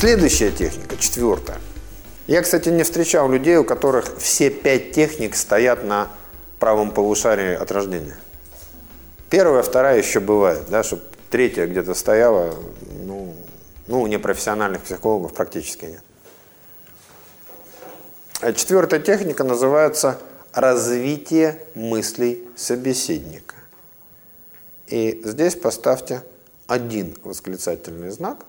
Следующая техника, четвертая. Я, кстати, не встречал людей, у которых все пять техник стоят на правом полушарии от рождения. Первая, вторая еще бывает, да, чтобы третья где-то стояла, ну, ну, у непрофессиональных психологов практически нет. А четвертая техника называется развитие мыслей собеседника. И здесь поставьте один восклицательный знак,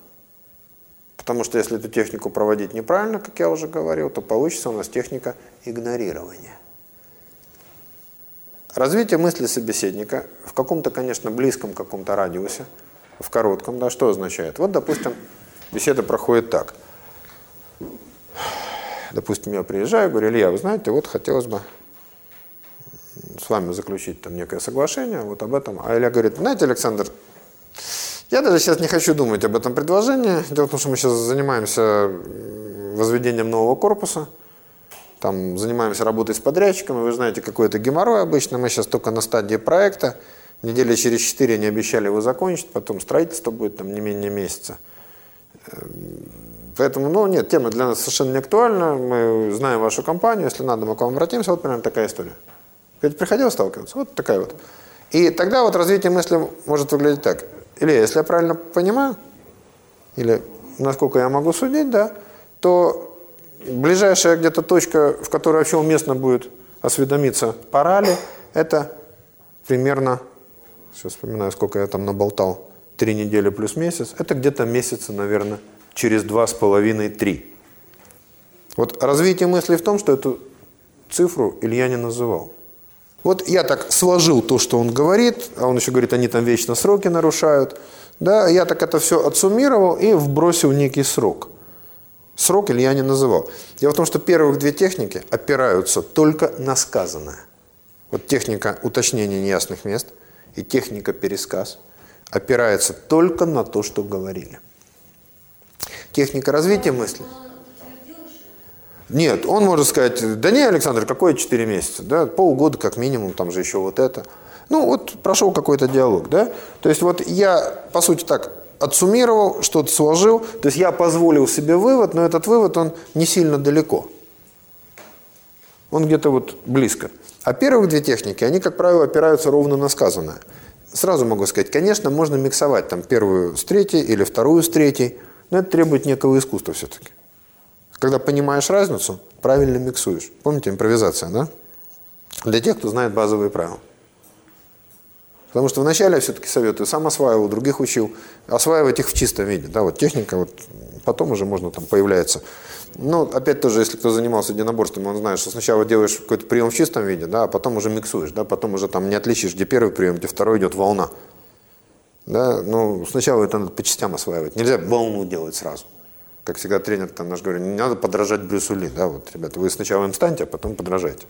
потому что если эту технику проводить неправильно, как я уже говорил, то получится у нас техника игнорирования. Развитие мысли собеседника в каком-то, конечно, близком каком-то радиусе, в коротком, да, что означает? Вот, допустим, беседа проходит так. Допустим, я приезжаю, говорю, Илья, вы знаете, вот хотелось бы с вами заключить там некое соглашение, вот об этом. А Илья говорит, знаете, Александр, я даже сейчас не хочу думать об этом предложении. Дело в том, что мы сейчас занимаемся возведением нового корпуса – там занимаемся работой с подрядчиками, вы знаете, какой это геморрой обычно, мы сейчас только на стадии проекта, недели через четыре они обещали его закончить, потом строительство будет там не менее месяца. Эм, поэтому, ну, нет, тема для нас совершенно не актуальна, мы знаем вашу компанию, если надо, мы к вам обратимся, вот примерно такая история. Это приходилось сталкиваться? Вот такая вот. И тогда вот развитие мысли может выглядеть так. Или, если я правильно понимаю, или насколько я могу судить, да, то Ближайшая где-то точка, в которой вообще уместно будет осведомиться, пора это примерно, сейчас вспоминаю, сколько я там наболтал, три недели плюс месяц, это где-то месяца, наверное, через два с половиной, три. Вот развитие мысли в том, что эту цифру Илья не называл. Вот я так сложил то, что он говорит, а он еще говорит, они там вечно сроки нарушают. Да, я так это все отсуммировал и вбросил некий срок. Срок Илья не называл. Дело в том, что первых две техники опираются только на сказанное. Вот техника уточнения неясных мест и техника пересказ опирается только на то, что говорили. Техника развития мысли. Нет, он может сказать, да не, Александр, какое 4 месяца, да, полгода как минимум, там же еще вот это. Ну, вот прошел какой-то диалог, да. То есть вот я, по сути, так отсуммировал, что-то сложил. То есть я позволил себе вывод, но этот вывод, он не сильно далеко. Он где-то вот близко. А первых две техники, они, как правило, опираются ровно на сказанное. Сразу могу сказать, конечно, можно миксовать там первую с третьей или вторую с третьей, но это требует некого искусства все-таки. Когда понимаешь разницу, правильно миксуешь. Помните импровизация, да? Для тех, кто знает базовые правила. Потому что вначале я все-таки советую, сам осваивал, других учил, осваивать их в чистом виде. Да, вот техника, вот потом уже можно там появляется. Ну, опять тоже, если кто занимался единоборством, он знает, что сначала делаешь какой-то прием в чистом виде, да, а потом уже миксуешь, да, потом уже там не отличишь, где первый прием, где второй идет волна. Да, ну, сначала это надо по частям осваивать. Нельзя волну делать сразу. Как всегда тренер там наш говорит, не надо подражать Брюсу Ли, да, вот, ребята, вы сначала им станьте, а потом подражайте.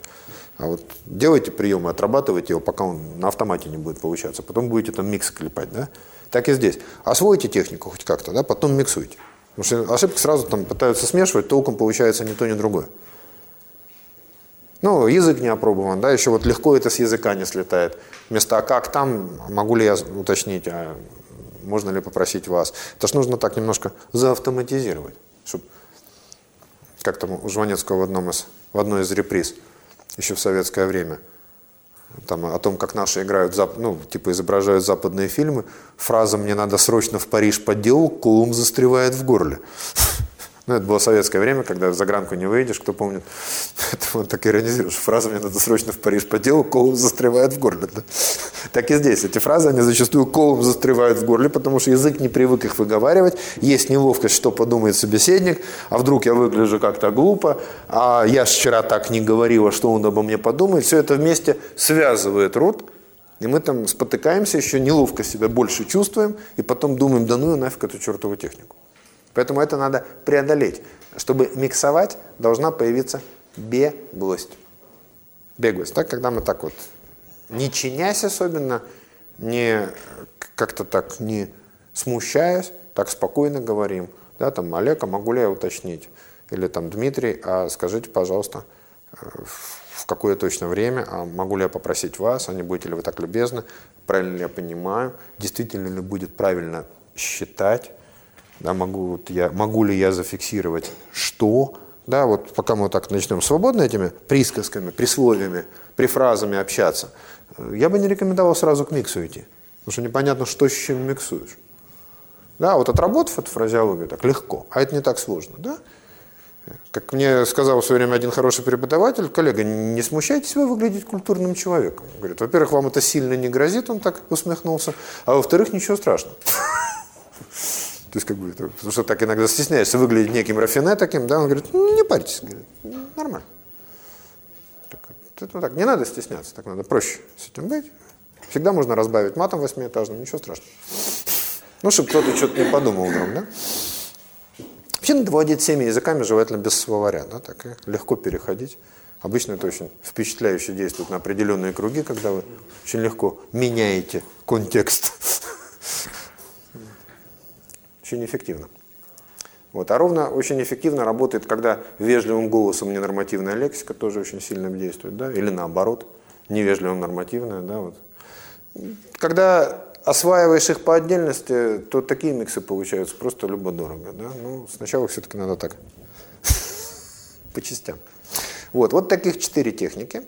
А вот делайте приемы, отрабатывайте его, пока он на автомате не будет получаться. Потом будете там микс клепать, да? Так и здесь. Освойте технику хоть как-то, да, потом миксуйте. Потому что ошибки сразу там пытаются смешивать, толком получается ни то, ни другое. Ну, язык не опробован, да, еще вот легко это с языка не слетает. Вместо «а как там?» могу ли я уточнить, а можно ли попросить вас? Это ж нужно так немножко заавтоматизировать, чтобы, как там у Жванецкого в, одном из, в одной из реприз – еще в советское время. Там, о том, как наши играют, ну, типа изображают западные фильмы. Фраза «мне надо срочно в Париж по делу», Колум застревает в горле. Ну, это было советское время, когда в загранку не выйдешь, кто помнит. Это он так иронизируешь. Фраза «мне надо срочно в Париж по делу», колом застревает в горле. Да? Так и здесь. Эти фразы, они зачастую колом застревают в горле, потому что язык не привык их выговаривать. Есть неловкость, что подумает собеседник, а вдруг я выгляжу как-то глупо, а я вчера так не говорила, что он обо мне подумает. Все это вместе связывает рот, и мы там спотыкаемся, еще неловко себя больше чувствуем, и потом думаем, да ну и нафиг эту чертову технику. Поэтому это надо преодолеть. Чтобы миксовать, должна появиться беглость. Беглость, так, когда мы так вот, не чинясь особенно, не как-то так, не смущаясь, так спокойно говорим. Да, там, Олег, а могу ли я уточнить? Или там, Дмитрий, а скажите, пожалуйста, э, в какое точно время, а могу ли я попросить вас, а не будете ли вы так любезны, правильно ли я понимаю, действительно ли будет правильно считать, Да, могу, вот я, могу ли я зафиксировать что? Да, вот пока мы так начнем свободно этими присказками, присловиями, прифразами общаться, я бы не рекомендовал сразу к миксу идти. Потому что непонятно, что с чем миксуешь. Да, вот отработав эту фразеологию так легко, а это не так сложно, да? Как мне сказал в свое время один хороший преподаватель, коллега, не смущайтесь вы выглядеть культурным человеком. Говорит, во-первых, вам это сильно не грозит, он так усмехнулся, а во-вторых, ничего страшного. То есть, как бы, потому что так иногда стесняешься выглядеть неким рафине таким, да, он говорит, «Ну, не парьтесь, говорит, нормально. Так, ну, так, не надо стесняться, так надо проще с этим быть. Всегда можно разбавить матом восьмиэтажным, ничего страшного. Ну, чтобы кто-то что-то не подумал вдруг, да? Вообще надо владеть всеми языками, желательно без словаря, да, так и легко переходить. Обычно это очень впечатляюще действует на определенные круги, когда вы очень легко меняете контекст. Очень эффективно. Вот. А ровно очень эффективно работает, когда вежливым голосом ненормативная лексика тоже очень сильно действует, да, или наоборот, невежливым нормативная, да, вот. Когда осваиваешь их по отдельности, то такие миксы получаются просто любо-дорого. Да? Ну, сначала все-таки надо так, по частям. Вот, вот таких четыре техники.